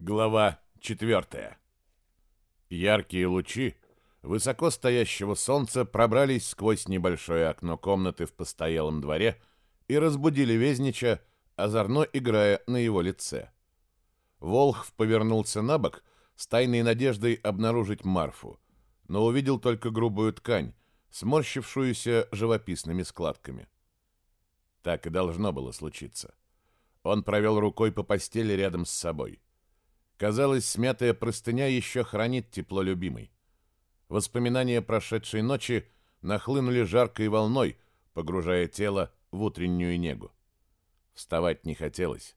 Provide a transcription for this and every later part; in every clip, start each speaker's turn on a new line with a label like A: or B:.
A: Глава 4. Яркие лучи высоко стоящего солнца пробрались сквозь небольшое окно комнаты в постоялом дворе и разбудили Везнича, озорно играя на его лице. Волхв повернулся на бок с тайной надеждой обнаружить Марфу, но увидел только грубую ткань, сморщившуюся живописными складками. Так и должно было случиться. Он провел рукой по постели рядом с собой. Казалось, смятая простыня еще хранит тепло любимой. Воспоминания прошедшей ночи нахлынули жаркой волной, погружая тело в утреннюю негу. Вставать не хотелось.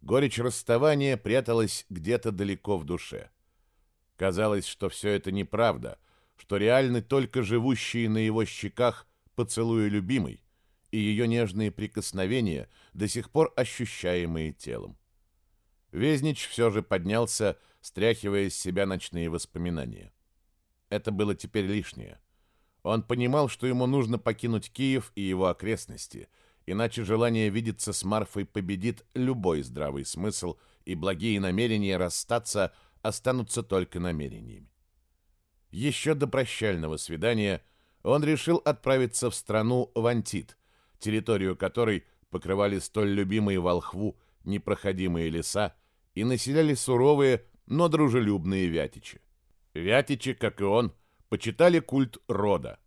A: Горечь расставания пряталась где-то далеко в душе. Казалось, что все это неправда, что реальны только живущие на его щеках поцелуи любимой и ее нежные прикосновения, до сих пор ощущаемые телом. Везнич все же поднялся, стряхивая из себя ночные воспоминания. Это было теперь лишнее. Он понимал, что ему нужно покинуть Киев и его окрестности, иначе желание видеться с Марфой победит любой здравый смысл, и благие намерения расстаться останутся только намерениями. Еще до прощального свидания он решил отправиться в страну Вантит, территорию которой покрывали столь любимые волхву непроходимые леса и населяли суровые, но дружелюбные вятичи. Вятичи, как и он, почитали культ рода.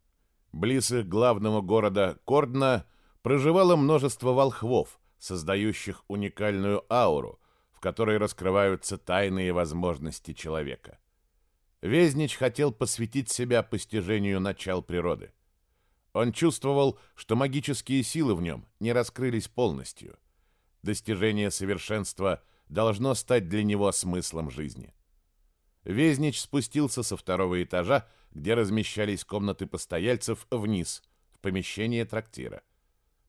A: Близ их главного города Кордна проживало множество волхвов, создающих уникальную ауру, в которой раскрываются тайные возможности человека. Везнич хотел посвятить себя постижению начал природы. Он чувствовал, что магические силы в нем не раскрылись полностью. Достижение совершенства – должно стать для него смыслом жизни. Везнич спустился со второго этажа, где размещались комнаты постояльцев, вниз, в помещение трактира.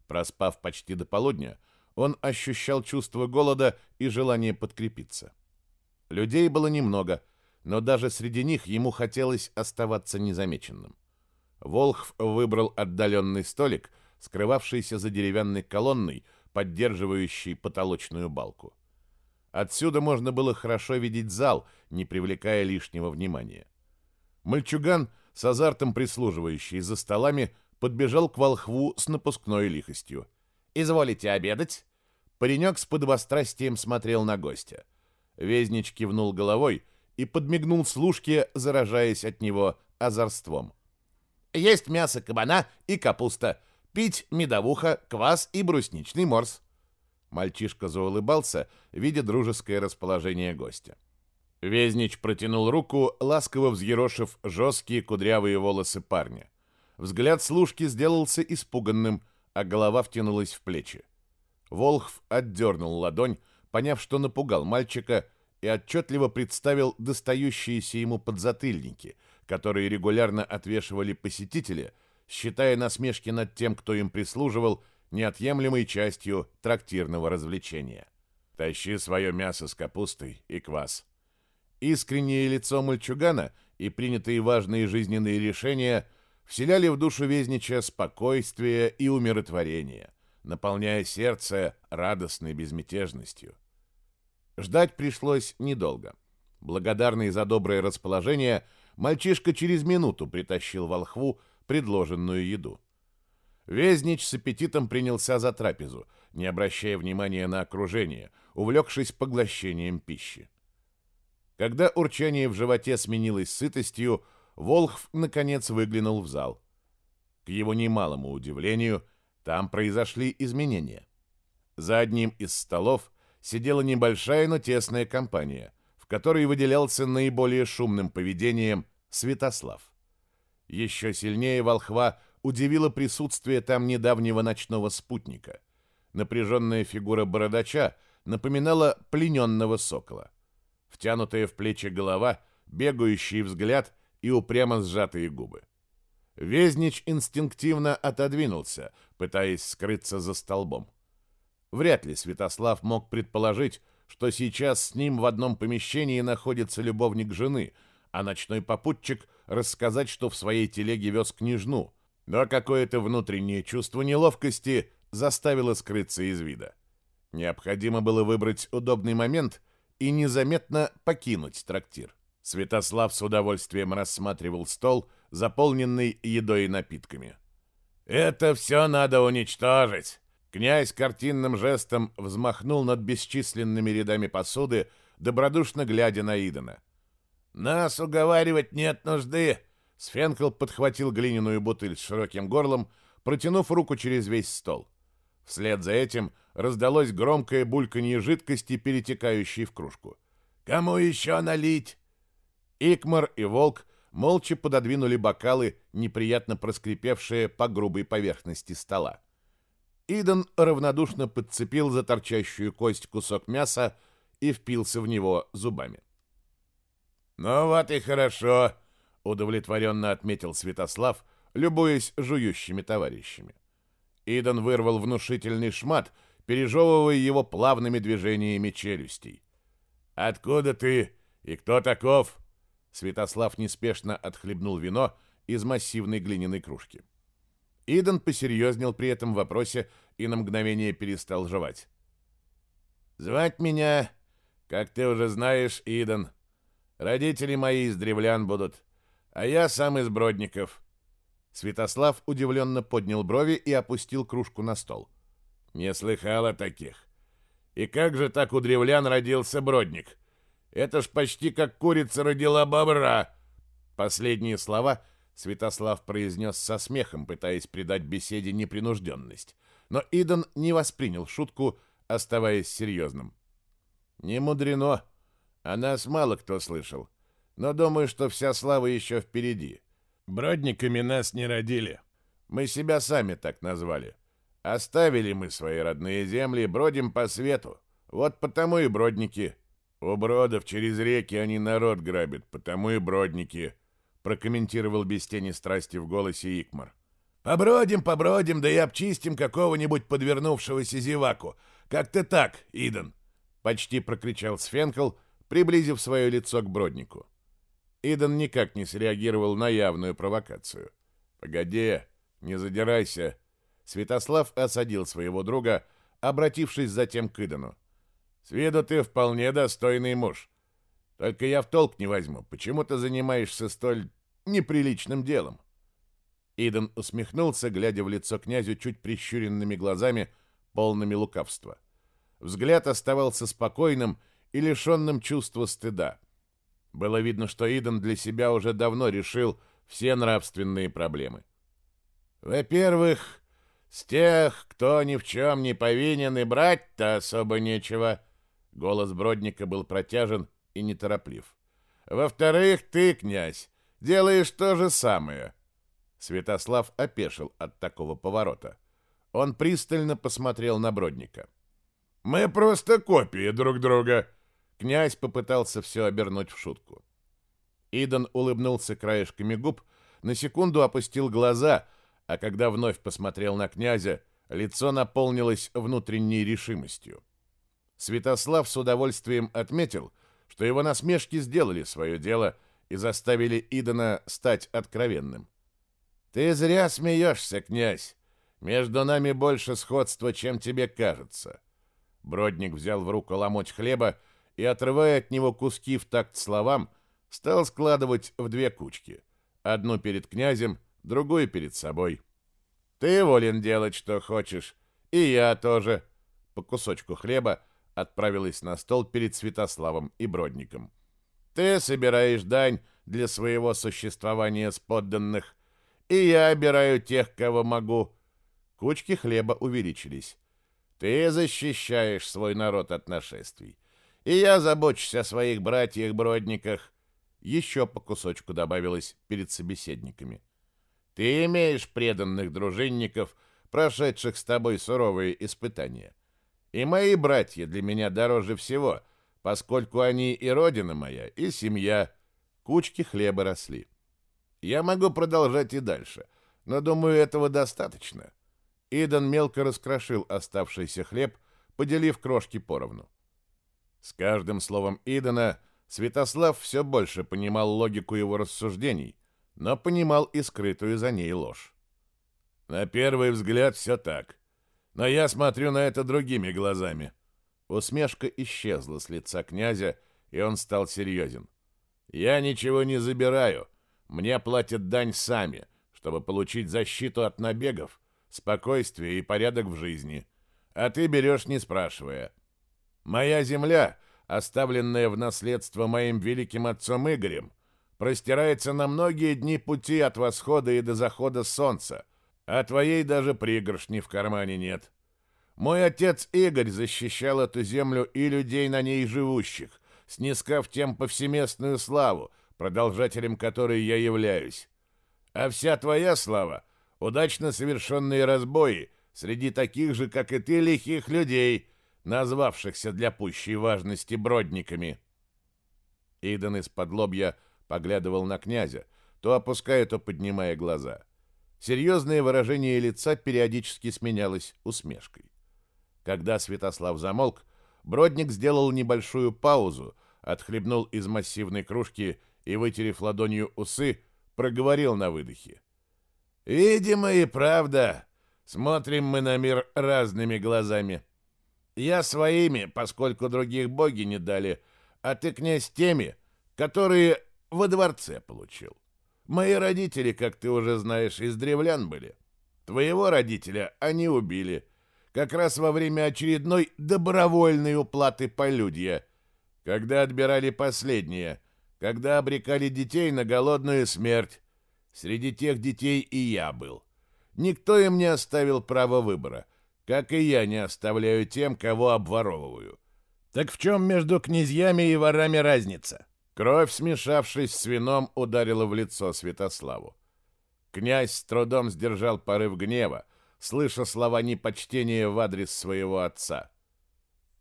A: Проспав почти до полудня, он ощущал чувство голода и желание подкрепиться. Людей было немного, но даже среди них ему хотелось оставаться незамеченным. Волхв выбрал отдаленный столик, скрывавшийся за деревянной колонной, поддерживающей потолочную балку. Отсюда можно было хорошо видеть зал, не привлекая лишнего внимания. Мальчуган, с азартом прислуживающий за столами, подбежал к волхву с напускной лихостью. «Изволите обедать?» Паренек с подвострастием смотрел на гостя. Везнич кивнул головой и подмигнул служке, заражаясь от него озорством. «Есть мясо кабана и капуста, пить медовуха, квас и брусничный морс». Мальчишка заулыбался, видя дружеское расположение гостя. Везнич протянул руку, ласково взъерошив жесткие кудрявые волосы парня. Взгляд служки сделался испуганным, а голова втянулась в плечи. Волхв отдернул ладонь, поняв, что напугал мальчика, и отчетливо представил достающиеся ему подзатыльники, которые регулярно отвешивали посетители, считая насмешки над тем, кто им прислуживал, неотъемлемой частью трактирного развлечения. Тащи свое мясо с капустой и квас. Искреннее лицо мальчугана и принятые важные жизненные решения вселяли в душу Везнича спокойствие и умиротворение, наполняя сердце радостной безмятежностью. Ждать пришлось недолго. Благодарный за доброе расположение, мальчишка через минуту притащил волхву предложенную еду. Везнич с аппетитом принялся за трапезу, не обращая внимания на окружение, увлекшись поглощением пищи. Когда урчание в животе сменилось сытостью, Волхв наконец выглянул в зал. К его немалому удивлению, там произошли изменения. За одним из столов сидела небольшая, но тесная компания, в которой выделялся наиболее шумным поведением Святослав. Еще сильнее волхва удивило присутствие там недавнего ночного спутника. Напряженная фигура бородача напоминала плененного сокола. Втянутая в плечи голова, бегающий взгляд и упрямо сжатые губы. Везнич инстинктивно отодвинулся, пытаясь скрыться за столбом. Вряд ли Святослав мог предположить, что сейчас с ним в одном помещении находится любовник жены, а ночной попутчик рассказать, что в своей телеге вез княжну, но какое-то внутреннее чувство неловкости заставило скрыться из вида. Необходимо было выбрать удобный момент и незаметно покинуть трактир. Святослав с удовольствием рассматривал стол, заполненный едой и напитками. «Это все надо уничтожить!» Князь картинным жестом взмахнул над бесчисленными рядами посуды, добродушно глядя на Идона. «Нас уговаривать нет нужды!» Сфенкл подхватил глиняную бутыль с широким горлом, протянув руку через весь стол. Вслед за этим раздалось громкое бульканье жидкости, перетекающей в кружку. «Кому еще налить?» Икмар и Волк молча пододвинули бокалы, неприятно проскрипевшие по грубой поверхности стола. Иден равнодушно подцепил за торчащую кость кусок мяса и впился в него зубами. «Ну вот и хорошо», — удовлетворенно отметил Святослав, любуясь жующими товарищами. Иден вырвал внушительный шмат, пережевывая его плавными движениями челюстей. «Откуда ты и кто таков?» Святослав неспешно отхлебнул вино из массивной глиняной кружки. Иден посерьезнел при этом вопросе и на мгновение перестал жевать. «Звать меня, как ты уже знаешь, Иден. Родители мои из древлян будут, а я сам из Бродников». Святослав удивленно поднял брови и опустил кружку на стол. «Не слыхал о таких. И как же так у древлян родился Бродник? Это ж почти как курица родила бобра!» Последние слова Святослав произнес со смехом, пытаясь придать беседе непринужденность. Но Идон не воспринял шутку, оставаясь серьезным. «Не мудрено. О нас мало кто слышал. Но думаю, что вся слава еще впереди. Бродниками нас не родили. Мы себя сами так назвали. Оставили мы свои родные земли, бродим по свету. Вот потому и бродники. У бродов через реки они народ грабят, потому и бродники», прокомментировал без тени страсти в голосе Икмар. «Побродим, побродим, да и обчистим какого-нибудь подвернувшегося зеваку. Как-то так, Иден!» Почти прокричал Сфенкл, приблизив свое лицо к Броднику. Иден никак не среагировал на явную провокацию. «Погоди, не задирайся!» Святослав осадил своего друга, обратившись затем к Идену. «С виду ты вполне достойный муж. Только я в толк не возьму, почему ты занимаешься столь неприличным делом?» Иден усмехнулся, глядя в лицо князю чуть прищуренными глазами, полными лукавства. Взгляд оставался спокойным и лишенным чувства стыда. Было видно, что Иден для себя уже давно решил все нравственные проблемы. «Во-первых, с тех, кто ни в чем не повинен, и брать-то особо нечего». Голос Бродника был протяжен и нетороплив. «Во-вторых, ты, князь, делаешь то же самое». Святослав опешил от такого поворота. Он пристально посмотрел на Бродника. Мы просто копии друг друга. Князь попытался все обернуть в шутку. Идан улыбнулся краешками губ, на секунду опустил глаза, а когда вновь посмотрел на князя, лицо наполнилось внутренней решимостью. Святослав с удовольствием отметил, что его насмешки сделали свое дело и заставили Идана стать откровенным. «Ты зря смеешься, князь. Между нами больше сходства, чем тебе кажется. Бродник взял в руку ломоть хлеба и, отрывая от него куски в такт словам, стал складывать в две кучки. Одну перед князем, другую перед собой. «Ты волен делать, что хочешь, и я тоже». По кусочку хлеба отправилась на стол перед Святославом и Бродником. «Ты собираешь дань для своего существования с подданных, и я обираю тех, кого могу». Кучки хлеба увеличились. Ты защищаешь свой народ от нашествий. И я забочусь о своих братьях-бродниках. Еще по кусочку добавилось перед собеседниками. Ты имеешь преданных дружинников, прошедших с тобой суровые испытания. И мои братья для меня дороже всего, поскольку они и родина моя, и семья. Кучки хлеба росли. Я могу продолжать и дальше, но думаю, этого достаточно. Идан мелко раскрошил оставшийся хлеб, поделив крошки поровну. С каждым словом Идана Святослав все больше понимал логику его рассуждений, но понимал и скрытую за ней ложь. На первый взгляд все так, но я смотрю на это другими глазами. Усмешка исчезла с лица князя, и он стал серьезен. «Я ничего не забираю. Мне платят дань сами, чтобы получить защиту от набегов, спокойствие и порядок в жизни. А ты берешь, не спрашивая. Моя земля, оставленная в наследство моим великим отцом Игорем, простирается на многие дни пути от восхода и до захода солнца, а твоей даже пригоршни в кармане нет. Мой отец Игорь защищал эту землю и людей на ней живущих, снискав тем повсеместную славу, продолжателем которой я являюсь. А вся твоя слава — удачно совершенные разбои среди таких же, как и ты, лихих людей, назвавшихся для пущей важности бродниками. Иден из-под лобья поглядывал на князя, то опуская, то поднимая глаза. Серьезное выражение лица периодически сменялось усмешкой. Когда Святослав замолк, Бродник сделал небольшую паузу, отхлебнул из массивной кружки и, вытерев ладонью усы, проговорил на выдохе. «Видимо и правда. Смотрим мы на мир разными глазами. Я своими, поскольку других боги не дали, а ты, князь, теми, которые во дворце получил. Мои родители, как ты уже знаешь, из древлян были. Твоего родителя они убили» как раз во время очередной добровольной уплаты полюдья, когда отбирали последние, когда обрекали детей на голодную смерть. Среди тех детей и я был. Никто им не оставил права выбора, как и я не оставляю тем, кого обворовываю. Так в чем между князьями и ворами разница? Кровь, смешавшись с вином, ударила в лицо Святославу. Князь с трудом сдержал порыв гнева, слыша слова непочтения в адрес своего отца.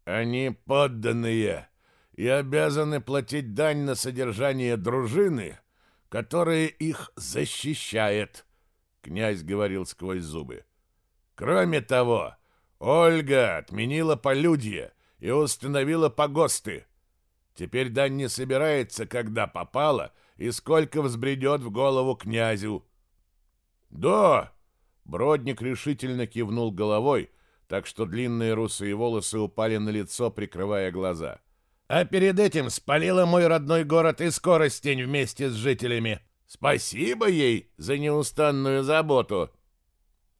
A: «Они подданные и обязаны платить дань на содержание дружины, которая их защищает», — князь говорил сквозь зубы. «Кроме того, Ольга отменила полюдье и установила погосты. Теперь дань не собирается, когда попало и сколько взбредет в голову князю». «Да, Бродник решительно кивнул головой, так что длинные русые волосы упали на лицо, прикрывая глаза. «А перед этим спалила мой родной город и скоростень вместе с жителями. Спасибо ей за неустанную заботу!»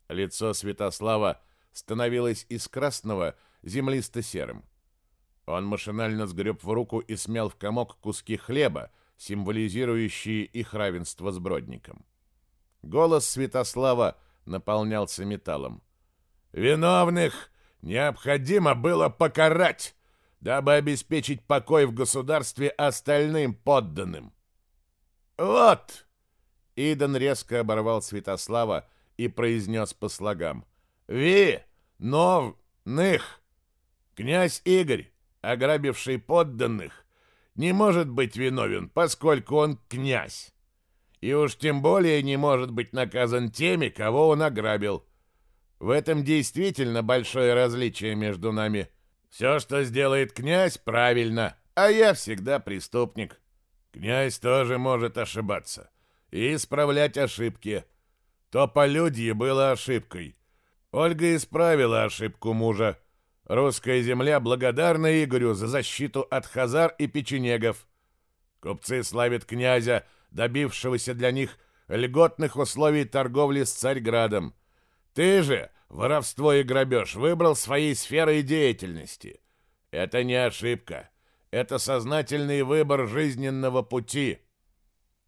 A: Лицо Святослава становилось из красного землисто-серым. Он машинально сгреб в руку и смял в комок куски хлеба, символизирующие их равенство с Бродником. Голос Святослава наполнялся металлом. «Виновных необходимо было покарать, дабы обеспечить покой в государстве остальным подданным». «Вот!» Идан резко оборвал Святослава и произнес по слогам. «Ви! Нов! Ных! Князь Игорь, ограбивший подданных, не может быть виновен, поскольку он князь и уж тем более не может быть наказан теми, кого он ограбил. В этом действительно большое различие между нами. Все, что сделает князь, правильно, а я всегда преступник. Князь тоже может ошибаться и исправлять ошибки. То полюдье было ошибкой. Ольга исправила ошибку мужа. Русская земля благодарна Игорю за защиту от хазар и печенегов. Купцы славят князя добившегося для них льготных условий торговли с Царьградом. Ты же воровство и грабеж выбрал своей сферой деятельности. Это не ошибка. Это сознательный выбор жизненного пути.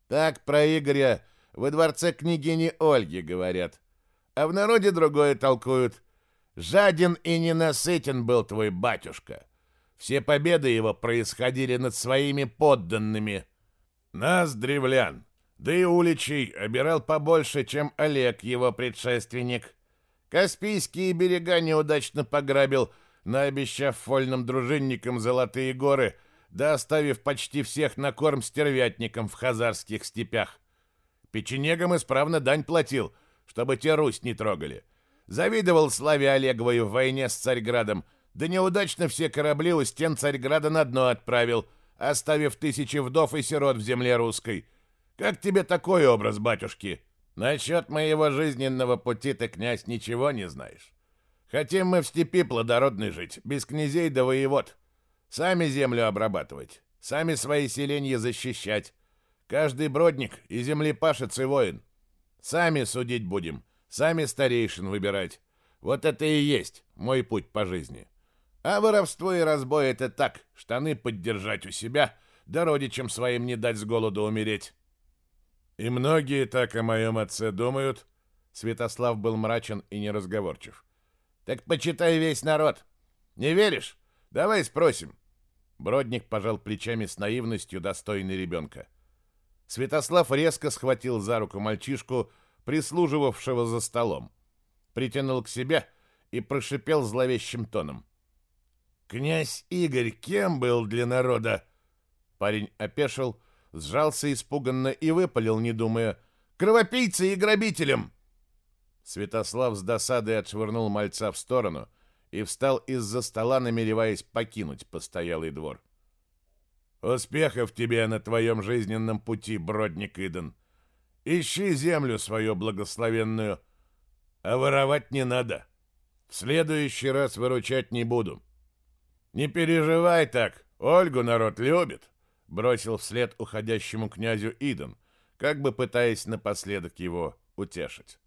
A: Так про Игоря во дворце княгини Ольги говорят. А в народе другое толкуют. Жаден и ненасытен был твой батюшка. Все победы его происходили над своими подданными – нас, древлян, да и уличий обирал побольше, чем Олег, его предшественник. Каспийские берега неудачно пограбил, наобещав вольным дружинникам золотые горы, да оставив почти всех на корм стервятникам в хазарских степях. Печенегам исправно дань платил, чтобы те Русь не трогали. Завидовал славе Олеговой в войне с Царьградом, да неудачно все корабли у стен Царьграда на дно отправил — оставив тысячи вдов и сирот в земле русской. Как тебе такой образ, батюшки? Насчет моего жизненного пути ты, князь, ничего не знаешь. Хотим мы в степи плодородной жить, без князей да воевод. Сами землю обрабатывать, сами свои селения защищать. Каждый бродник и землепашец и воин. Сами судить будем, сами старейшин выбирать. Вот это и есть мой путь по жизни. А воровство и разбой — это так, штаны поддержать у себя, да родичам своим не дать с голоду умереть. И многие так о моем отце думают. Святослав был мрачен и неразговорчив. Так почитай весь народ. Не веришь? Давай спросим. Бродник пожал плечами с наивностью, достойной ребенка. Святослав резко схватил за руку мальчишку, прислуживавшего за столом, притянул к себе и прошипел зловещим тоном. «Князь Игорь кем был для народа?» Парень опешил, сжался испуганно и выпалил, не думая, «Кровопийцей и грабителем!» Святослав с досадой отшвырнул мальца в сторону и встал из-за стола, намереваясь покинуть постоялый двор. «Успехов тебе на твоем жизненном пути, бродник Иден! Ищи землю свою благословенную, а воровать не надо. В следующий раз выручать не буду. Не переживай так, Ольгу народ любит!» бросил вслед уходящему князю Иден, как бы пытаясь напоследок его утешить.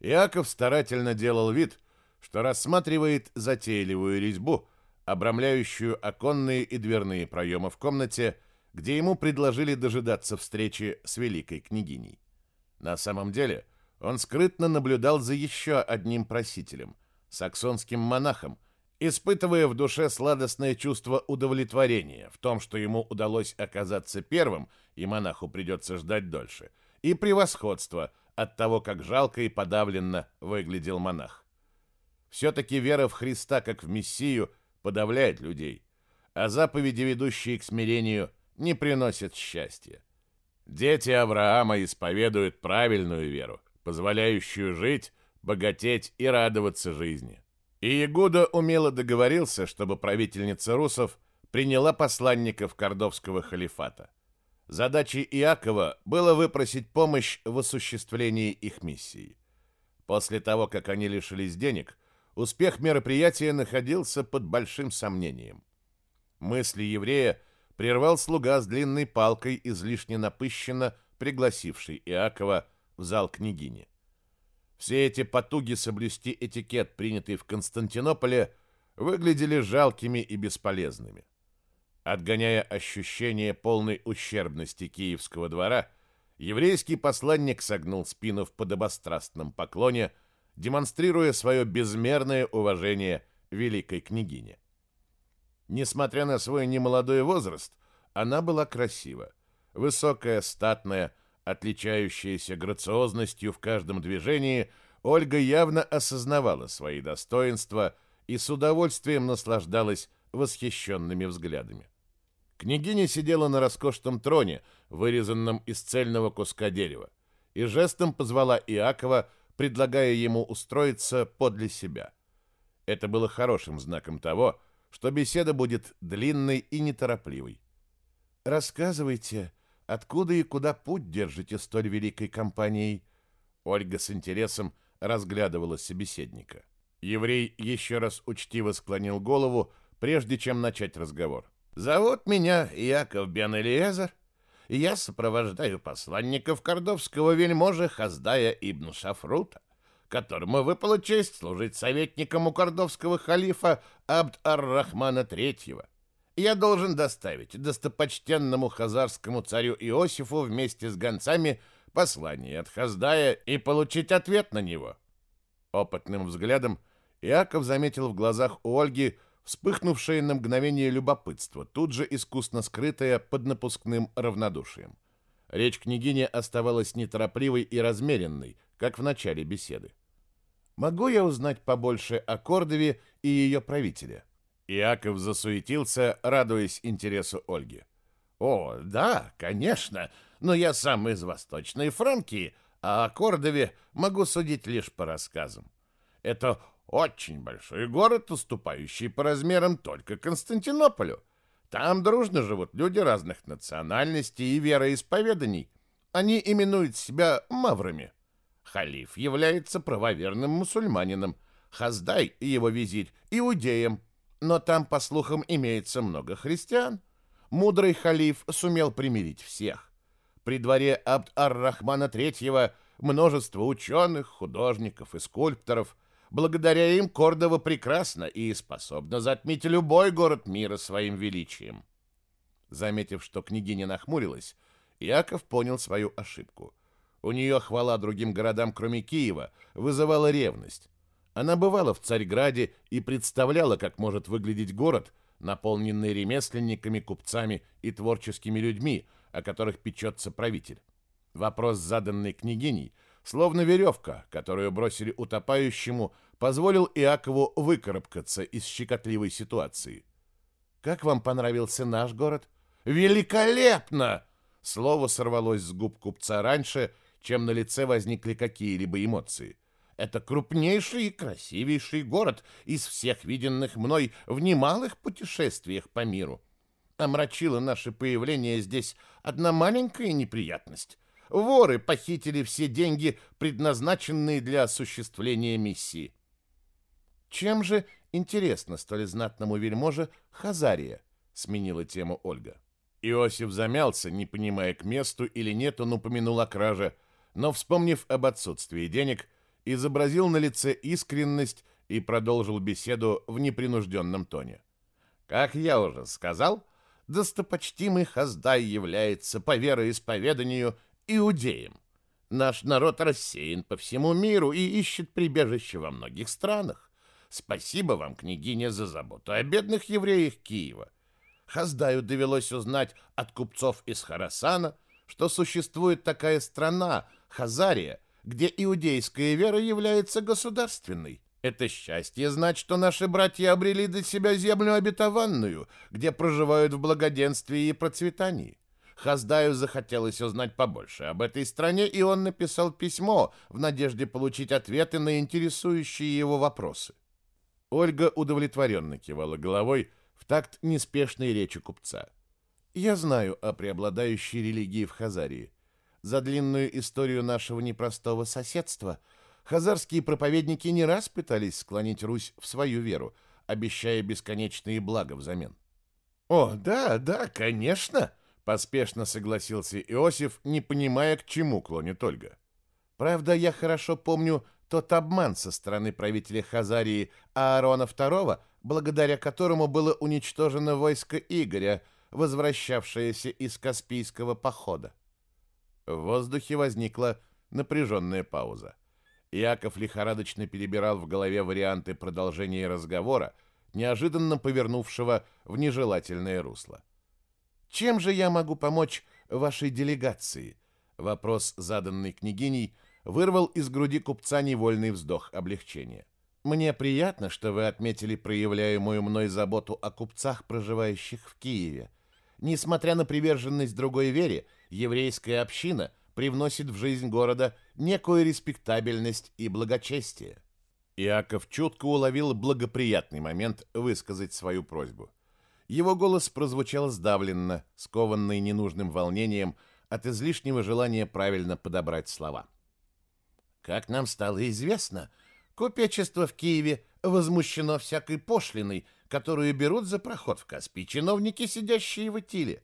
A: Иаков старательно делал вид, что рассматривает затейливую резьбу, обрамляющую оконные и дверные проемы в комнате, где ему предложили дожидаться встречи с великой княгиней. На самом деле он скрытно наблюдал за еще одним просителем, саксонским монахом, испытывая в душе сладостное чувство удовлетворения в том, что ему удалось оказаться первым, и монаху придется ждать дольше, и превосходство от того, как жалко и подавленно выглядел монах. Все-таки вера в Христа как в Мессию подавляет людей, а заповеди, ведущие к смирению, не приносят счастья. Дети Авраама исповедуют правильную веру, позволяющую жить, богатеть и радоваться жизни. И Ягуда умело договорился, чтобы правительница русов приняла посланников Кордовского халифата. Задачей Иакова было выпросить помощь в осуществлении их миссии. После того, как они лишились денег, успех мероприятия находился под большим сомнением. Мысли еврея прервал слуга с длинной палкой, излишне напыщенно пригласивший Иакова в зал княгини. Все эти потуги соблюсти этикет, принятый в Константинополе, выглядели жалкими и бесполезными. Отгоняя ощущение полной ущербности киевского двора, еврейский посланник согнул спину в подобострастном поклоне, демонстрируя свое безмерное уважение великой княгине. Несмотря на свой немолодой возраст, она была красива. Высокая, статная, отличающаяся грациозностью в каждом движении, Ольга явно осознавала свои достоинства и с удовольствием наслаждалась восхищенными взглядами. Княгиня сидела на роскошном троне, вырезанном из цельного куска дерева, и жестом позвала Иакова, предлагая ему устроиться подле себя. Это было хорошим знаком того, что беседа будет длинной и неторопливой. «Рассказывайте», Откуда и куда путь держите столь великой компанией? Ольга с интересом разглядывала собеседника. Еврей еще раз учтиво склонил голову, прежде чем начать разговор. «Зовут меня Яков бен Элиезер. Я сопровождаю посланников кордовского вельможи Хаздая ибн Шафрута, которому выпала честь служить советником у кордовского халифа Абд-ар-Рахмана III я должен доставить достопочтенному хазарскому царю Иосифу вместе с гонцами послание от Хаздая и получить ответ на него. Опытным взглядом Иаков заметил в глазах у Ольги вспыхнувшее на мгновение любопытство, тут же искусно скрытое под напускным равнодушием. Речь княгини оставалась неторопливой и размеренной, как в начале беседы. «Могу я узнать побольше о Кордове и ее правителе?» Иаков засуетился, радуясь интересу Ольги. «О, да, конечно, но я сам из Восточной Франкии, а о Кордове могу судить лишь по рассказам. Это очень большой город, уступающий по размерам только Константинополю. Там дружно живут люди разных национальностей и вероисповеданий. Они именуют себя маврами. Халиф является правоверным мусульманином –
B: Хаздай его визирь иудеям, но там, по слухам, имеется много христиан. Мудрый халиф сумел примирить всех. При дворе Абд-ар-Рахмана III множество ученых, художников и скульпторов. Благодаря им Кордова прекрасна и способна затмить любой город мира своим величием. Заметив, что княгиня нахмурилась, Яков понял свою ошибку. У нее хвала другим городам, кроме Киева, вызывала ревность. Она бывала в Царьграде и представляла, как может выглядеть город, наполненный ремесленниками, купцами и творческими людьми, о которых печется правитель. Вопрос, заданный княгиней, словно веревка, которую бросили утопающему, позволил Иакову выкарабкаться из щекотливой ситуации. «Как вам понравился наш город?» «Великолепно!» Слово сорвалось с губ купца раньше, чем на лице возникли какие-либо эмоции – это крупнейший и красивейший город из всех виденных мной в немалых путешествиях по миру. Омрачило наше появление здесь одна маленькая неприятность. Воры похитили все деньги, предназначенные для осуществления миссии. Чем же интересно столь знатному вельможе Хазария? Сменила тему Ольга. Иосиф замялся, не понимая, к месту или нет он упомянул о краже, но, вспомнив об отсутствии денег, изобразил на лице искренность и продолжил беседу в непринужденном тоне. «Как я уже сказал, достопочтимый Хаздай является по вероисповеданию иудеем. Наш народ рассеян по всему миру и ищет прибежище во многих странах. Спасибо вам, княгиня, за заботу о бедных евреях Киева. Хаздаю довелось узнать от купцов из Харасана, что существует такая страна, Хазария, где иудейская вера является государственной. Это счастье знать, что наши братья обрели для себя землю обетованную, где проживают в благоденствии и процветании. Хаздаю захотелось узнать побольше об этой стране, и он написал письмо в надежде получить ответы на интересующие его вопросы. Ольга удовлетворенно кивала головой в такт неспешной речи купца. «Я знаю о преобладающей религии в Хазарии за длинную историю нашего непростого соседства хазарские проповедники не раз пытались склонить Русь в свою веру, обещая бесконечные блага взамен. «О, да, да, конечно!» — поспешно согласился Иосиф, не понимая, к чему клонит Ольга. «Правда, я хорошо помню тот обман со стороны правителя Хазарии Аарона II, благодаря которому было уничтожено войско Игоря, возвращавшееся из Каспийского похода. В воздухе возникла напряженная пауза. Яков лихорадочно перебирал в голове варианты продолжения разговора, неожиданно повернувшего в нежелательное русло. «Чем же я могу помочь вашей делегации?» Вопрос, заданный княгиней, вырвал из груди купца невольный вздох облегчения. «Мне приятно, что вы отметили проявляемую мной заботу о купцах, проживающих в Киеве. Несмотря на приверженность другой вере, еврейская община привносит в жизнь города некую респектабельность и благочестие. Иаков чутко уловил благоприятный момент высказать свою просьбу. Его голос прозвучал сдавленно, скованный ненужным волнением от излишнего желания правильно подобрать слова. «Как нам стало известно, купечество в Киеве возмущено всякой пошлиной, которую берут за проход в Каспий чиновники, сидящие в Итиле.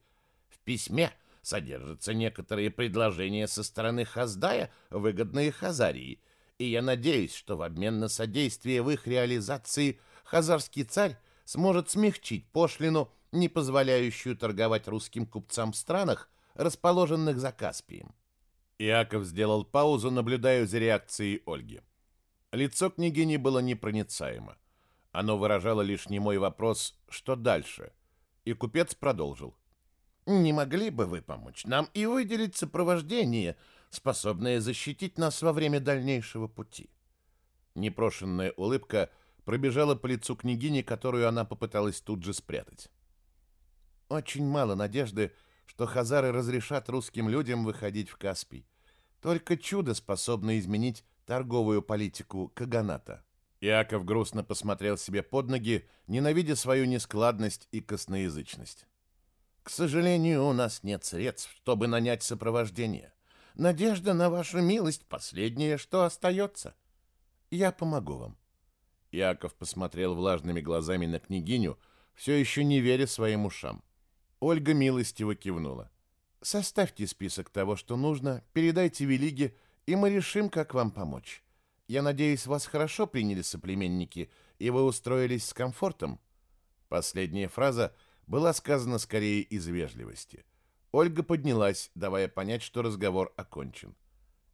B: В письме – содержатся некоторые предложения со стороны Хаздая, выгодные Хазарии, и я надеюсь, что в обмен на содействие в их реализации хазарский царь сможет смягчить пошлину, не позволяющую торговать русским купцам в странах, расположенных за Каспием. Иаков сделал паузу, наблюдая за реакцией Ольги. Лицо княгини было непроницаемо. Оно выражало лишь немой вопрос «что дальше?» И купец продолжил. Не могли бы вы помочь нам и выделить сопровождение, способное защитить нас во время дальнейшего пути?» Непрошенная улыбка пробежала по лицу княгини, которую она попыталась тут же спрятать. «Очень мало надежды, что хазары разрешат русским людям выходить в Каспий. Только чудо способно изменить торговую политику Каганата». Иаков грустно посмотрел себе под ноги, ненавидя свою нескладность и косноязычность. К сожалению, у нас нет средств, чтобы нанять сопровождение. Надежда на вашу милость — последнее, что остается. Я помогу вам.
A: Яков посмотрел влажными глазами на княгиню, все еще не веря своим ушам. Ольга милостиво кивнула. «Составьте список того, что нужно, передайте Велиге, и мы решим, как вам помочь. Я надеюсь, вас хорошо приняли соплеменники, и вы устроились с комфортом». Последняя фраза была сказана скорее из вежливости. Ольга поднялась, давая понять, что разговор окончен.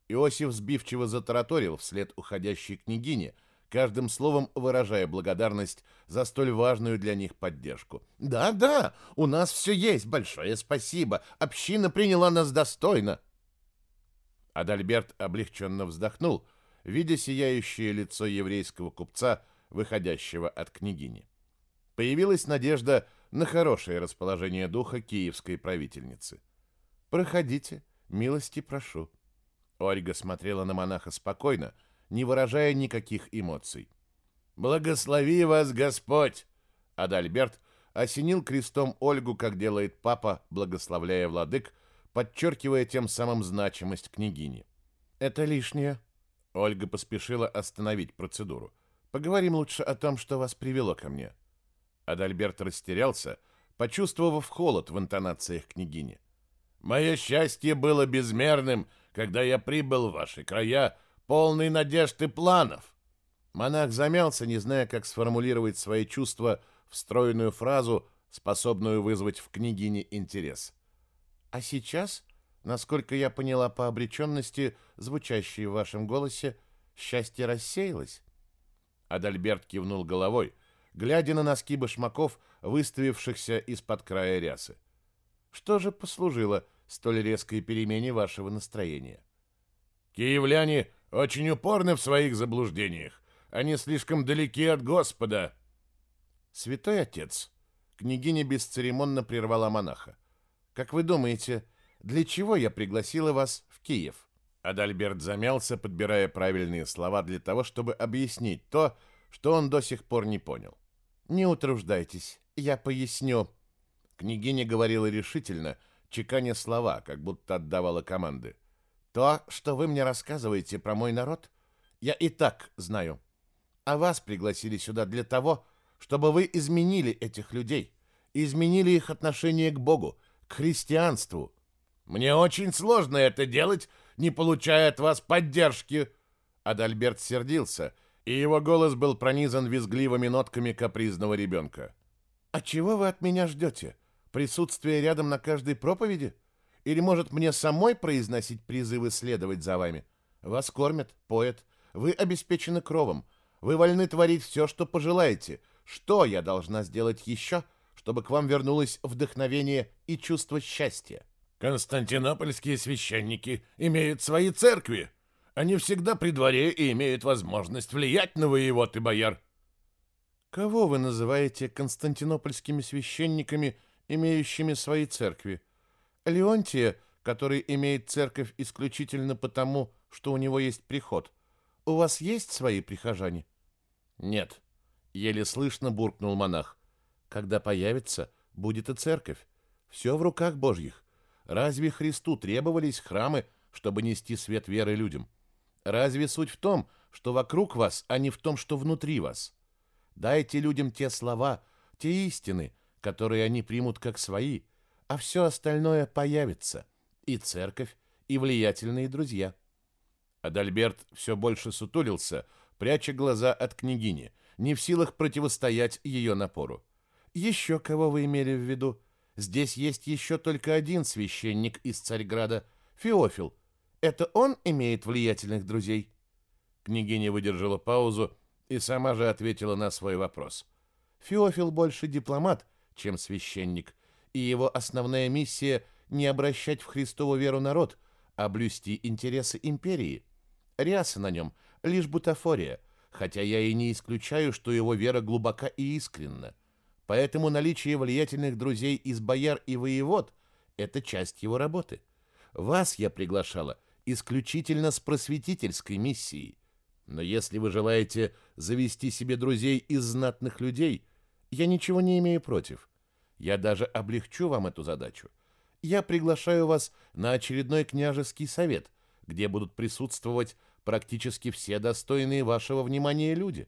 A: Иосиф сбивчиво затараторил вслед уходящей княгине, каждым словом выражая благодарность за столь важную для них поддержку. «Да, да, у нас все есть, большое спасибо. Община приняла нас достойно». Адальберт облегченно вздохнул, видя сияющее лицо еврейского купца, выходящего от княгини. Появилась надежда на хорошее расположение духа киевской правительницы. «Проходите, милости прошу». Ольга смотрела на монаха спокойно, не выражая никаких эмоций. «Благослови вас Господь!» Адальберт осенил крестом Ольгу, как делает папа, благословляя владык, подчеркивая тем самым значимость княгини. «Это лишнее». Ольга поспешила остановить процедуру. «Поговорим лучше о том, что вас привело ко мне». Адальберт растерялся, почувствовав холод в интонациях княгини. «Мое счастье было безмерным, когда я прибыл в ваши края, полный надежд и планов». Монах замялся, не зная, как сформулировать свои чувства в стройную фразу, способную вызвать в княгине интерес. «А сейчас, насколько я поняла по обреченности, звучащей в вашем голосе, счастье рассеялось?» Адальберт кивнул головой, глядя на носки башмаков, выставившихся из-под края рясы. Что же послужило столь резкой перемене вашего настроения? Киевляне очень упорны в своих заблуждениях. Они слишком далеки от Господа. Святой отец, княгиня бесцеремонно прервала монаха. Как вы думаете, для чего я пригласила вас в Киев? Адальберт замялся, подбирая правильные слова для того, чтобы объяснить то, что он до сих пор не понял. «Не утруждайтесь, я поясню». Княгиня говорила решительно, чеканя слова, как будто отдавала команды. «То, что вы мне рассказываете про мой народ, я и так знаю. А вас пригласили сюда для того, чтобы вы изменили этих людей, изменили их отношение к Богу, к христианству. Мне очень сложно это делать, не получая от вас поддержки». Адальберт сердился — и его голос был пронизан визгливыми нотками капризного ребенка. «А чего вы от меня ждете? Присутствие рядом на каждой проповеди? Или, может, мне самой произносить призывы следовать за вами? Вас кормят, поят, вы обеспечены кровом, вы вольны творить все, что пожелаете. Что я должна сделать еще, чтобы к вам вернулось вдохновение и чувство счастья?»
B: «Константинопольские священники имеют свои церкви», они всегда при дворе и имеют возможность влиять на воевод и бояр.
A: Кого вы называете константинопольскими священниками, имеющими свои церкви? Леонтия, который имеет церковь исключительно потому, что у него есть приход. У вас есть свои прихожане? Нет, еле слышно буркнул монах. Когда появится, будет и церковь. Все в руках Божьих. Разве Христу требовались храмы, чтобы нести свет веры людям? Разве суть в том, что вокруг вас, а не в том, что внутри вас? Дайте людям те слова, те истины, которые они примут как свои, а все остальное появится. И церковь, и влиятельные друзья. Адальберт все больше сутулился, пряча глаза от княгини, не в силах противостоять ее напору. «Еще кого вы имели в виду? Здесь есть еще только один священник из Царьграда, Феофил, это он имеет влиятельных друзей?» Княгиня выдержала паузу и сама же ответила на свой вопрос. «Феофил больше дипломат, чем священник, и его основная миссия — не обращать в Христову веру народ, а блюсти интересы империи. Ряса на нем — лишь бутафория, хотя я и не исключаю, что его вера глубока и искренна. Поэтому наличие влиятельных друзей из бояр и воевод — это часть его работы. Вас я приглашала — исключительно с просветительской миссией. Но если вы желаете завести себе друзей из знатных людей, я ничего не имею против. Я даже облегчу вам эту задачу. Я приглашаю вас на очередной княжеский совет, где будут присутствовать практически все достойные вашего внимания люди.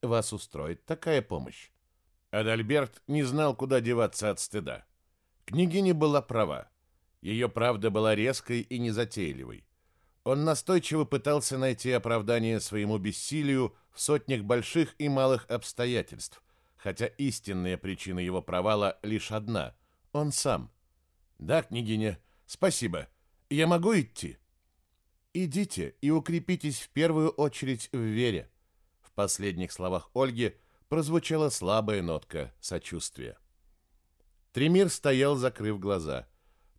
B: Вас устроит такая помощь?»
A: Адальберт не знал, куда деваться от стыда. Княгиня была права. Ее правда была резкой и незатейливой. Он настойчиво пытался найти оправдание своему бессилию в сотнях больших и малых обстоятельств, хотя истинная причина его провала лишь одна — он сам. «Да, княгиня, спасибо. Я могу идти?» «Идите и укрепитесь в первую очередь в вере». В последних словах Ольги прозвучала слабая нотка сочувствия. Тремир стоял, закрыв глаза.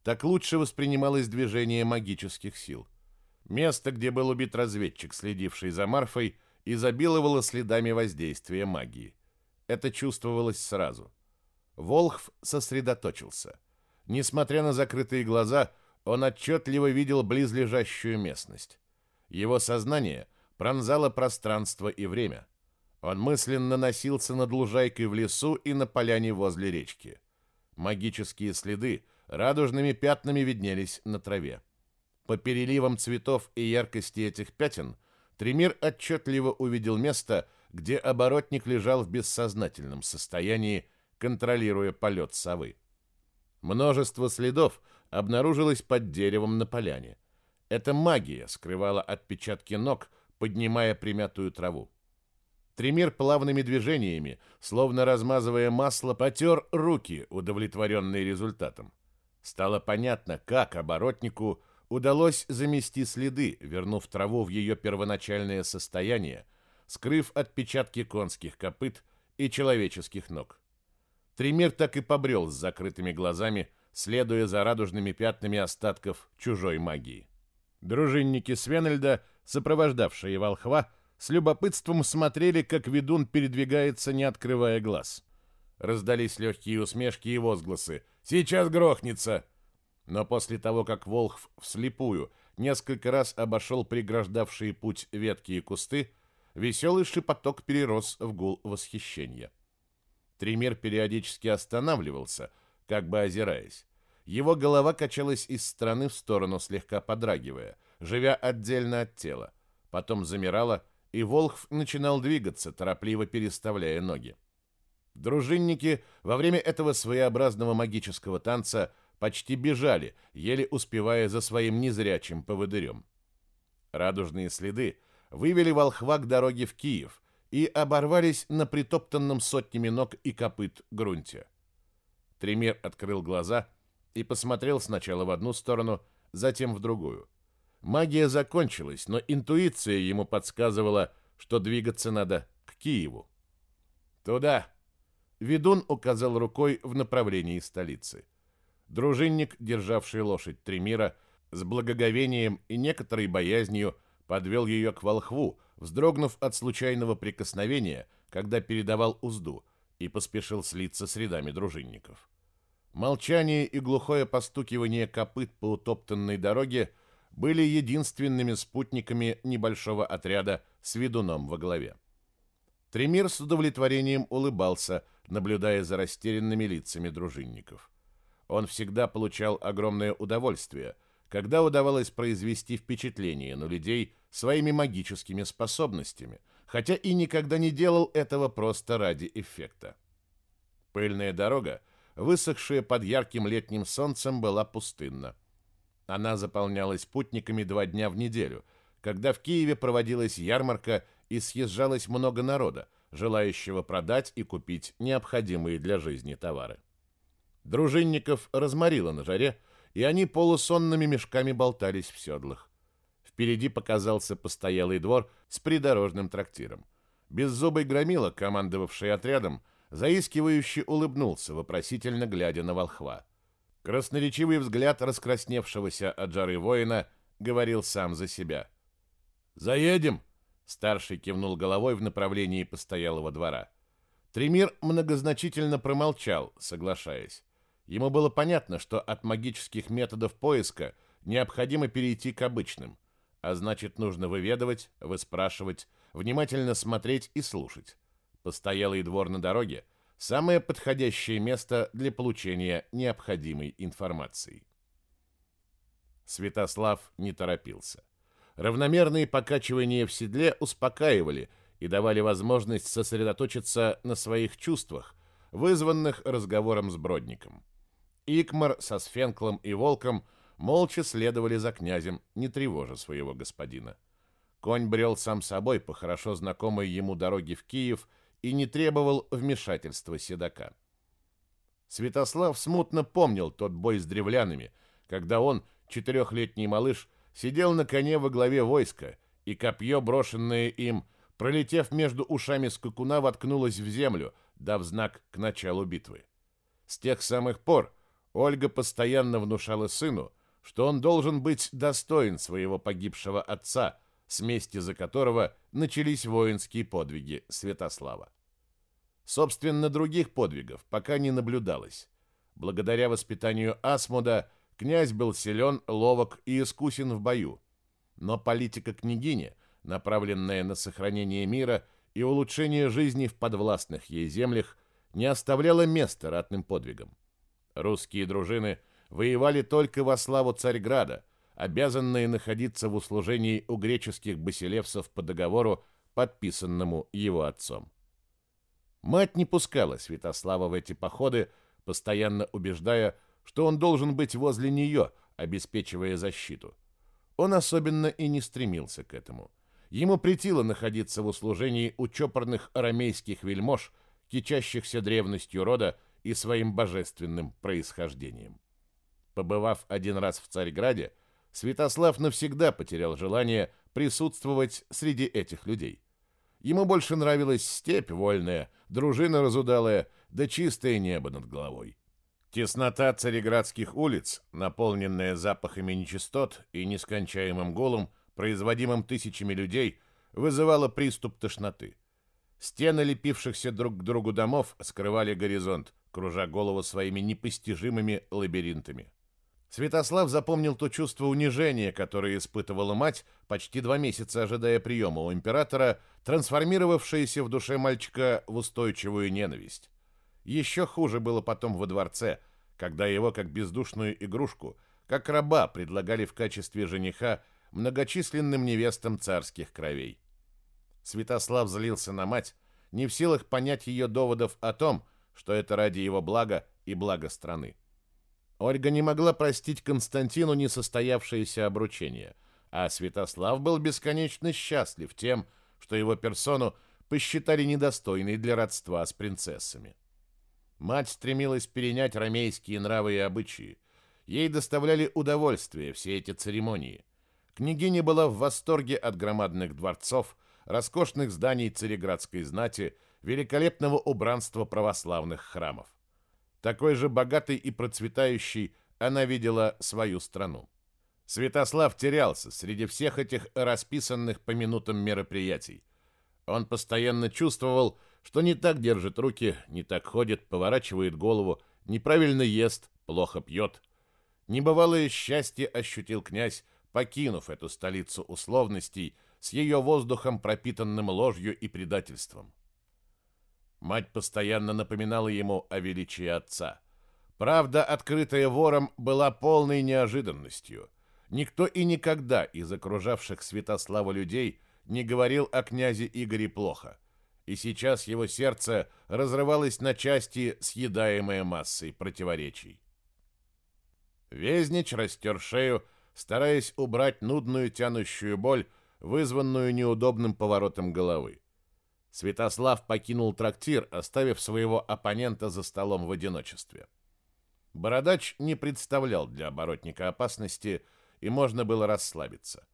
A: Так лучше воспринималось движение магических сил. Место, где был убит разведчик, следивший за Марфой, изобиловало следами воздействия магии. Это чувствовалось сразу. Волхв сосредоточился. Несмотря на закрытые глаза, он отчетливо видел близлежащую местность. Его сознание пронзало пространство и время. Он мысленно носился над лужайкой в лесу и на поляне возле речки. Магические следы радужными пятнами виднелись на траве. По переливам цветов и яркости этих пятен Тремир отчетливо увидел место, где оборотник лежал в бессознательном состоянии, контролируя полет совы. Множество следов обнаружилось под деревом на поляне. Эта магия скрывала отпечатки ног, поднимая примятую траву. Тремир плавными движениями, словно размазывая масло, потер руки, удовлетворенные результатом. Стало понятно, как оборотнику удалось замести следы, вернув траву в ее первоначальное состояние, скрыв отпечатки конских копыт и человеческих ног. Тремир так и побрел с закрытыми глазами, следуя за радужными пятнами остатков чужой магии. Дружинники Свенельда, сопровождавшие волхва, с любопытством смотрели, как ведун передвигается, не открывая глаз. Раздались легкие усмешки и возгласы. «Сейчас грохнется!» Но после того, как Волхв вслепую несколько раз обошел преграждавшие путь ветки и кусты, веселый шепоток перерос в гул восхищения. Тример периодически останавливался, как бы озираясь. Его голова качалась из стороны в сторону, слегка подрагивая, живя отдельно от тела. Потом замирала, и Волхв начинал двигаться, торопливо переставляя ноги. Дружинники во время этого своеобразного магического танца почти бежали, еле успевая за своим незрячим поводырем. Радужные следы вывели волхва к дороге в Киев и оборвались на притоптанном сотнями ног и копыт грунте. Тремер открыл глаза и посмотрел сначала в одну сторону, затем в другую. Магия закончилась, но интуиция ему подсказывала, что двигаться надо к Киеву. «Туда!» Ведун указал рукой в направлении столицы. Дружинник, державший лошадь Тремира, с благоговением и некоторой боязнью подвел ее к волхву, вздрогнув от случайного прикосновения, когда передавал узду, и поспешил слиться с рядами дружинников. Молчание и глухое постукивание копыт по утоптанной дороге были единственными спутниками небольшого отряда с ведуном во главе. Тремир с удовлетворением улыбался, наблюдая за растерянными лицами дружинников. Он всегда получал огромное удовольствие, когда удавалось произвести впечатление на людей своими магическими способностями, хотя и никогда не делал этого просто ради эффекта. Пыльная дорога, высохшая под ярким летним солнцем, была пустынна. Она заполнялась путниками два дня в неделю, когда в Киеве проводилась ярмарка и съезжалось много народа, желающего продать и купить необходимые для жизни товары. Дружинников разморило на жаре, и они полусонными мешками болтались в седлах. Впереди показался постоялый двор с придорожным трактиром. Беззубый громила, командовавший отрядом, заискивающе улыбнулся, вопросительно глядя на волхва. Красноречивый взгляд раскрасневшегося от жары воина говорил сам за себя. «Заедем!» — старший кивнул головой в направлении постоялого двора. Тремир многозначительно промолчал, соглашаясь. Ему было понятно, что от магических методов поиска необходимо перейти к обычным, а значит, нужно выведывать, выспрашивать, внимательно смотреть и слушать. Постоялый двор на дороге – самое подходящее место для получения необходимой информации. Святослав не торопился. Равномерные покачивания в седле успокаивали, и давали возможность сосредоточиться на своих чувствах, вызванных разговором с Бродником. Икмар со Сфенклом и Волком молча следовали за князем, не тревожа своего господина. Конь брел сам собой по хорошо знакомой ему дороге в Киев и не требовал вмешательства седока. Святослав смутно помнил тот бой с древлянами, когда он, четырехлетний малыш, сидел на коне во главе войска, и копье, брошенное им, пролетев между ушами скакуна, воткнулось в землю, дав знак к началу битвы. С тех самых пор Ольга постоянно внушала сыну, что он должен быть достоин своего погибшего отца, с мести за которого начались воинские подвиги Святослава. Собственно, других подвигов пока не наблюдалось. Благодаря воспитанию Асмуда князь был силен, ловок и искусен в бою. Но политика княгини, направленная на сохранение мира и улучшение жизни в подвластных ей землях, не оставляла места ратным подвигам. Русские дружины воевали только во славу Царьграда, обязанные находиться в услужении у греческих басилевсов по договору, подписанному его отцом. Мать не пускала Святослава в эти походы, постоянно убеждая, что он должен быть возле нее, обеспечивая защиту. Он особенно и не стремился к этому. Ему претило находиться в услужении у чопорных арамейских вельмож, кичащихся древностью рода и своим божественным происхождением. Побывав один раз в Царьграде, Святослав навсегда потерял желание присутствовать среди этих людей. Ему больше нравилась степь вольная, дружина разудалая, да чистое небо над головой. Теснота цареградских улиц, наполненная запахами нечистот и нескончаемым голом, производимым тысячами людей, вызывала приступ тошноты. Стены лепившихся друг к другу домов скрывали горизонт, кружа голову своими непостижимыми лабиринтами. Святослав запомнил то чувство унижения, которое испытывала мать, почти два месяца ожидая приема у императора, трансформировавшееся в душе мальчика в устойчивую ненависть. Еще хуже было потом во дворце, когда его как бездушную игрушку, как раба предлагали в качестве жениха многочисленным невестам царских кровей. Святослав злился на мать, не в силах понять ее доводов о том, что это ради его блага и блага страны. Ольга не могла простить Константину несостоявшееся обручение, а Святослав был бесконечно счастлив тем, что его персону посчитали недостойной для родства с принцессами. Мать стремилась перенять ромейские нравы и обычаи. Ей доставляли удовольствие все эти церемонии. Княгиня была в восторге от громадных дворцов, роскошных зданий цареградской знати, великолепного убранства православных храмов. Такой же богатой и процветающей она видела свою страну. Святослав терялся среди всех этих расписанных по минутам мероприятий. Он постоянно чувствовал, что не так держит руки, не так ходит, поворачивает голову, неправильно ест, плохо пьет. Небывалое счастье ощутил князь, покинув эту столицу условностей с ее воздухом, пропитанным ложью и предательством. Мать постоянно напоминала ему о величии отца. Правда, открытая вором, была полной неожиданностью. Никто и никогда из окружавших Святослава людей не говорил о князе Игоре плохо. И сейчас его сердце разрывалось на части, съедаемое массой противоречий. Везнич растер шею, стараясь убрать нудную тянущую боль, вызванную неудобным поворотом головы. Святослав покинул трактир, оставив своего оппонента за столом в одиночестве. Бородач не представлял для оборотника опасности, и можно было расслабиться.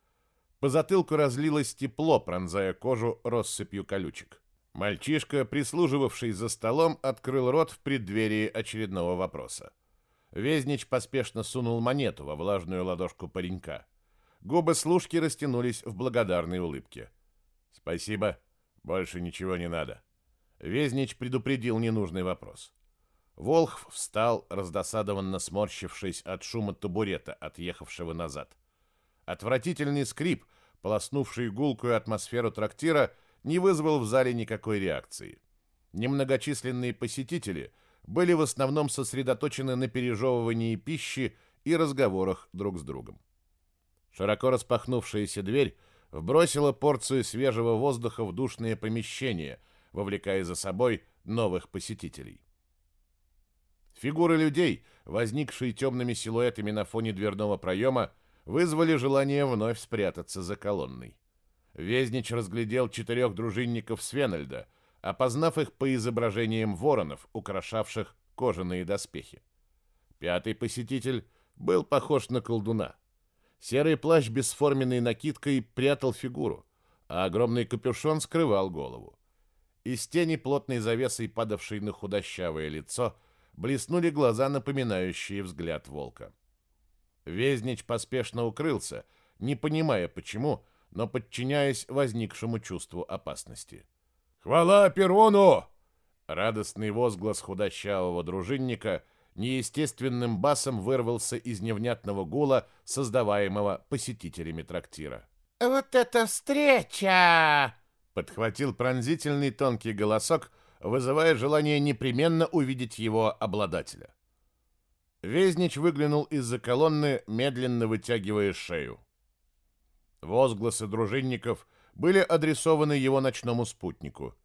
A: По затылку разлилось тепло, пронзая кожу россыпью колючек. Мальчишка, прислуживавший за столом, открыл рот в преддверии очередного вопроса. Везнич поспешно сунул монету во влажную ладошку паренька. Губы служки растянулись в благодарной улыбке. «Спасибо», больше ничего не надо. Везнич предупредил ненужный вопрос. Волхв встал, раздосадованно сморщившись от шума табурета, отъехавшего назад. Отвратительный скрип, полоснувший гулкую атмосферу трактира, не вызвал в зале никакой реакции. Немногочисленные посетители были в основном сосредоточены на пережевывании пищи и разговорах друг с другом. Широко распахнувшаяся дверь вбросила порцию свежего воздуха в душное помещение, вовлекая за собой новых посетителей. Фигуры людей, возникшие темными силуэтами на фоне дверного проема, вызвали желание вновь спрятаться за колонной. Везнич разглядел четырех дружинников Свенельда, опознав их по изображениям воронов, украшавших кожаные доспехи. Пятый посетитель был похож на колдуна. Серый плащ бесформенной накидкой прятал фигуру, а огромный капюшон скрывал голову. Из тени плотной завесой, падавшей на худощавое лицо, блеснули глаза, напоминающие взгляд волка. Везнич поспешно укрылся, не понимая почему, но подчиняясь возникшему чувству опасности.
B: «Хвала Перуну!»
A: Радостный возглас худощавого дружинника неестественным басом вырвался из невнятного гула, создаваемого посетителями трактира.
B: «Вот это встреча!»
A: Подхватил пронзительный тонкий голосок, вызывая желание непременно увидеть его обладателя. Везнич выглянул из-за колонны, медленно вытягивая шею. Возгласы дружинников были адресованы его ночному спутнику.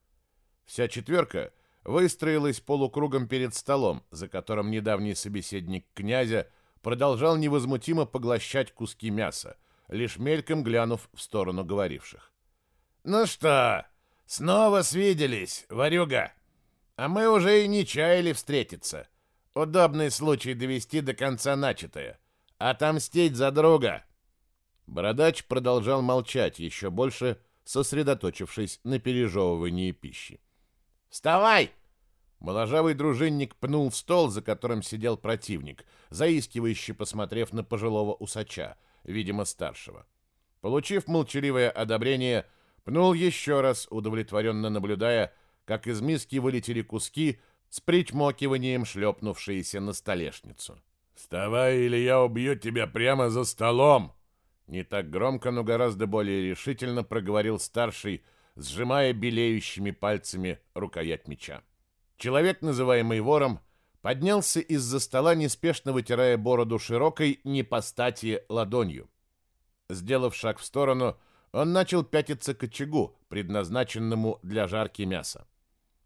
A: Вся четверка выстроилась полукругом перед столом, за которым недавний собеседник князя продолжал невозмутимо поглощать куски мяса, лишь мельком глянув в сторону говоривших.
B: «Ну что, снова свиделись, Варюга? А мы уже и не чаяли встретиться. Удобный случай довести до конца начатое. Отомстить за друга!»
A: Бородач продолжал молчать, еще больше сосредоточившись на пережевывании пищи.
B: «Вставай!»
A: Моложавый дружинник пнул стол, за которым сидел противник, заискивающе посмотрев на пожилого усача, видимо, старшего. Получив молчаливое одобрение, пнул еще раз, удовлетворенно наблюдая, как из миски вылетели куски с причмокиванием, шлепнувшиеся на столешницу.
B: «Вставай, или я убью тебя прямо за столом!»
A: Не так громко, но гораздо более решительно проговорил старший, сжимая белеющими пальцами рукоять меча. Человек, называемый вором, поднялся из-за стола, неспешно вытирая бороду широкой, не по стати, ладонью. Сделав шаг в сторону, он начал пятиться к очагу, предназначенному для жарки мяса.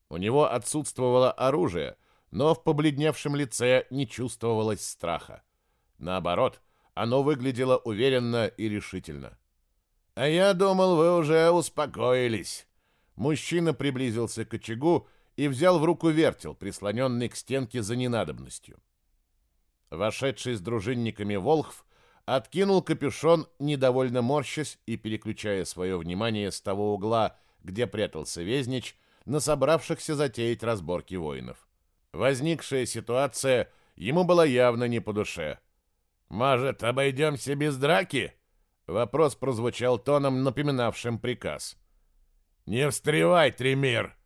A: У него отсутствовало оружие, но в побледневшем лице не чувствовалось страха. Наоборот, оно выглядело уверенно и решительно.
B: «А я думал, вы уже успокоились».
A: Мужчина приблизился к очагу и взял в руку вертел, прислоненный к стенке за ненадобностью. Вошедший с дружинниками Волхв откинул капюшон, недовольно морщась и переключая свое внимание с того угла, где прятался Везнич, на собравшихся затеять разборки воинов. Возникшая ситуация ему была явно не по душе –
B: «Может, обойдемся без драки?»
A: Вопрос прозвучал тоном, напоминавшим приказ.
B: «Не встревай, Тремир!»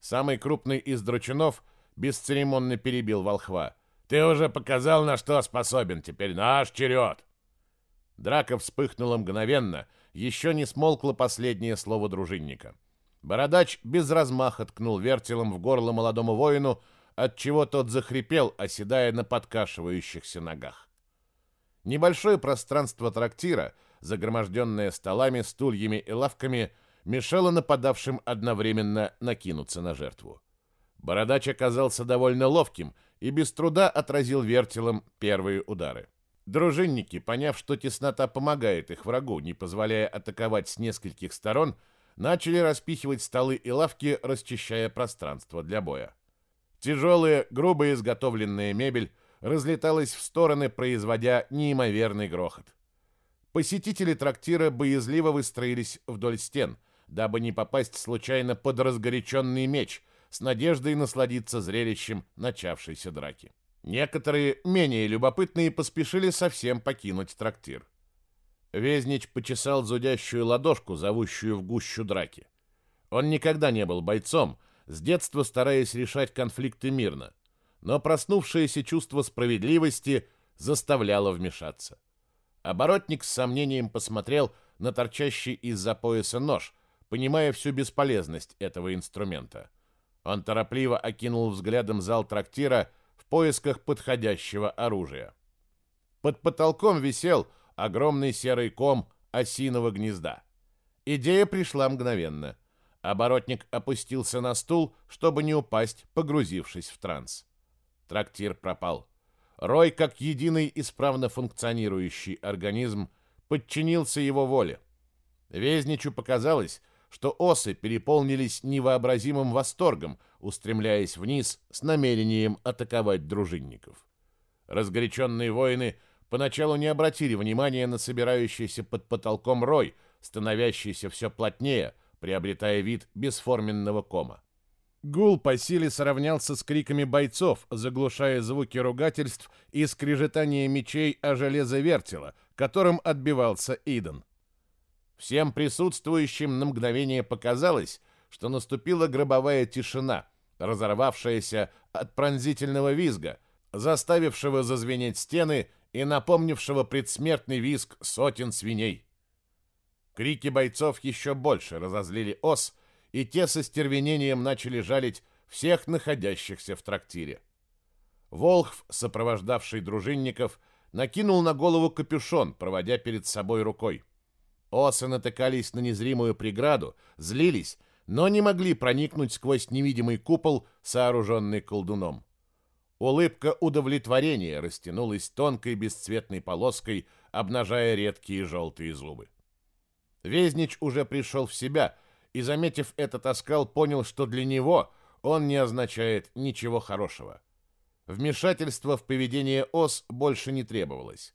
A: Самый крупный из дручунов бесцеремонно перебил волхва.
B: «Ты уже показал, на что способен. Теперь наш черед!»
A: Драка вспыхнула мгновенно. Еще не смолкло последнее слово дружинника. Бородач без размаха ткнул вертелом в горло молодому воину, отчего тот захрипел, оседая на подкашивающихся ногах. Небольшое пространство трактира, загроможденное столами, стульями и лавками, мешало нападавшим одновременно накинуться на жертву. Бородач оказался довольно ловким и без труда отразил вертелом первые удары. Дружинники, поняв, что теснота помогает их врагу, не позволяя атаковать с нескольких сторон, начали распихивать столы и лавки, расчищая пространство для боя. Тяжелая, грубо изготовленная мебель разлеталась в стороны, производя неимоверный грохот. Посетители трактира боязливо выстроились вдоль стен, дабы не попасть случайно под разгоряченный меч, с надеждой насладиться зрелищем начавшейся драки. Некоторые, менее любопытные, поспешили совсем покинуть трактир. Везнич почесал зудящую ладошку, зовущую в гущу драки. Он никогда не был бойцом, с детства стараясь решать конфликты мирно но проснувшееся чувство справедливости заставляло вмешаться. Оборотник с сомнением посмотрел на торчащий из-за пояса нож, понимая всю бесполезность этого инструмента. Он торопливо окинул взглядом зал трактира в поисках подходящего оружия. Под потолком висел огромный серый ком осиного гнезда.
B: Идея пришла мгновенно. Оборотник опустился на стул, чтобы не упасть, погрузившись в транс. Трактир пропал. Рой, как единый исправно функционирующий организм, подчинился его воле. Везничу показалось, что осы переполнились невообразимым восторгом, устремляясь вниз с намерением атаковать дружинников. Разгоряченные воины поначалу не обратили внимания на собирающийся под потолком рой, становящийся все плотнее, приобретая вид бесформенного кома. Гул по силе сравнялся с криками бойцов, заглушая звуки ругательств и скрежетание мечей о железо вертела, которым отбивался Иден. Всем присутствующим на мгновение показалось, что наступила гробовая тишина, разорвавшаяся от пронзительного визга, заставившего зазвенеть стены и напомнившего предсмертный визг сотен свиней. Крики бойцов еще больше разозлили ос, и те со стервенением начали жалить всех находящихся в трактире. Волхв, сопровождавший дружинников, накинул на голову капюшон, проводя перед собой рукой. Осы натыкались на незримую преграду, злились, но не могли проникнуть сквозь невидимый купол, сооруженный колдуном. Улыбка удовлетворения растянулась тонкой бесцветной полоской, обнажая редкие желтые зубы. Везнич уже пришел в себя и, заметив этот оскал, понял, что для него он не означает ничего хорошего. Вмешательство в поведение ос больше не требовалось.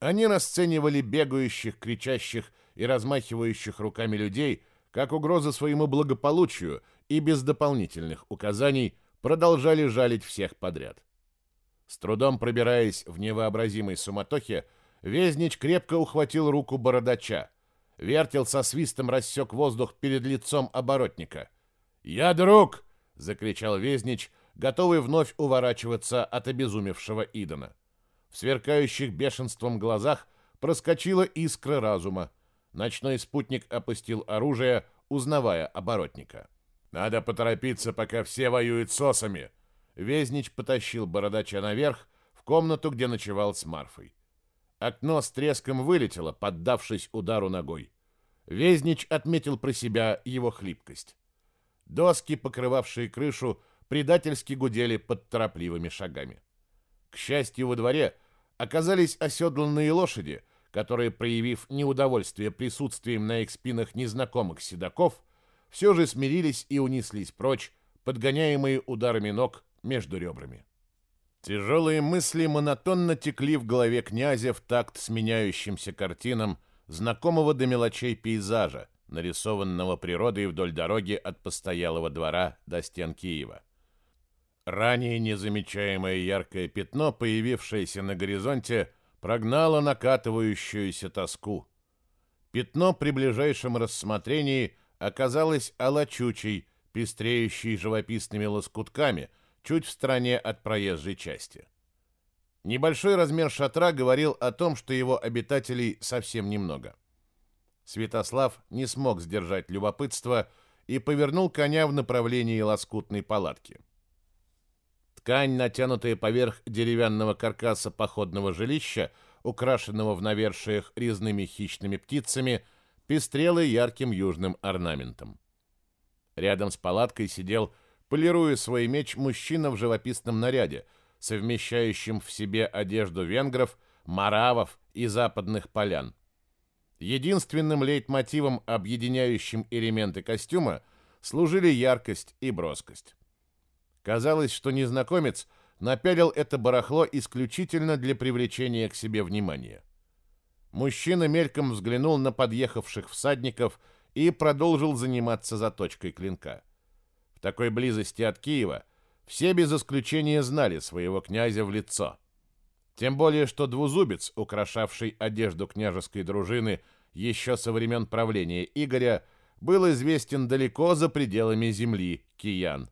B: Они расценивали бегающих, кричащих и размахивающих руками людей как угрозу своему благополучию и без дополнительных указаний продолжали жалить всех подряд. С трудом пробираясь в невообразимой суматохе, Везнич крепко ухватил руку бородача. Вертел со свистом рассек воздух перед лицом оборотника. «Я друг!» — закричал Везнич, готовый вновь уворачиваться от обезумевшего Идона. В сверкающих бешенством глазах проскочила искра разума. Ночной спутник опустил оружие, узнавая оборотника. «Надо поторопиться, пока все воюют с осами!» Везнич потащил бородача наверх, в комнату, где ночевал с Марфой. Окно с треском вылетело, поддавшись удару ногой. Везнич отметил про себя его хлипкость. Доски, покрывавшие крышу, предательски гудели под торопливыми шагами. К счастью, во дворе оказались оседланные лошади — которые, проявив неудовольствие присутствием на их спинах незнакомых седаков, все же смирились и унеслись прочь, подгоняемые ударами ног между ребрами. Тяжелые мысли монотонно текли в голове князя в такт сменяющимся картинам знакомого до мелочей пейзажа, нарисованного природой вдоль дороги от постоялого двора до стен Киева. Ранее незамечаемое яркое пятно, появившееся на горизонте, прогнало накатывающуюся тоску. Пятно при ближайшем рассмотрении оказалось алачучей, пестреющей живописными лоскутками, чуть в стороне от проезжей части. Небольшой размер шатра говорил о том, что его обитателей совсем немного. Святослав не смог сдержать любопытство и повернул коня в направлении лоскутной палатки. Ткань, натянутая поверх деревянного каркаса походного жилища, украшенного в навершиях резными хищными птицами, пестрела ярким южным орнаментом. Рядом с палаткой сидел, полируя свой меч, мужчина в живописном наряде, совмещающим в себе одежду венгров, маравов и западных полян. Единственным лейтмотивом, объединяющим элементы костюма, служили яркость и броскость. Казалось, что незнакомец напялил это барахло исключительно для привлечения к себе внимания. Мужчина мельком взглянул на подъехавших всадников и продолжил заниматься заточкой клинка. Такой близости от Киева все без исключения знали своего князя в лицо. Тем более, что двузубец, украшавший одежду княжеской дружины еще со времен правления Игоря, был известен далеко за пределами земли киян.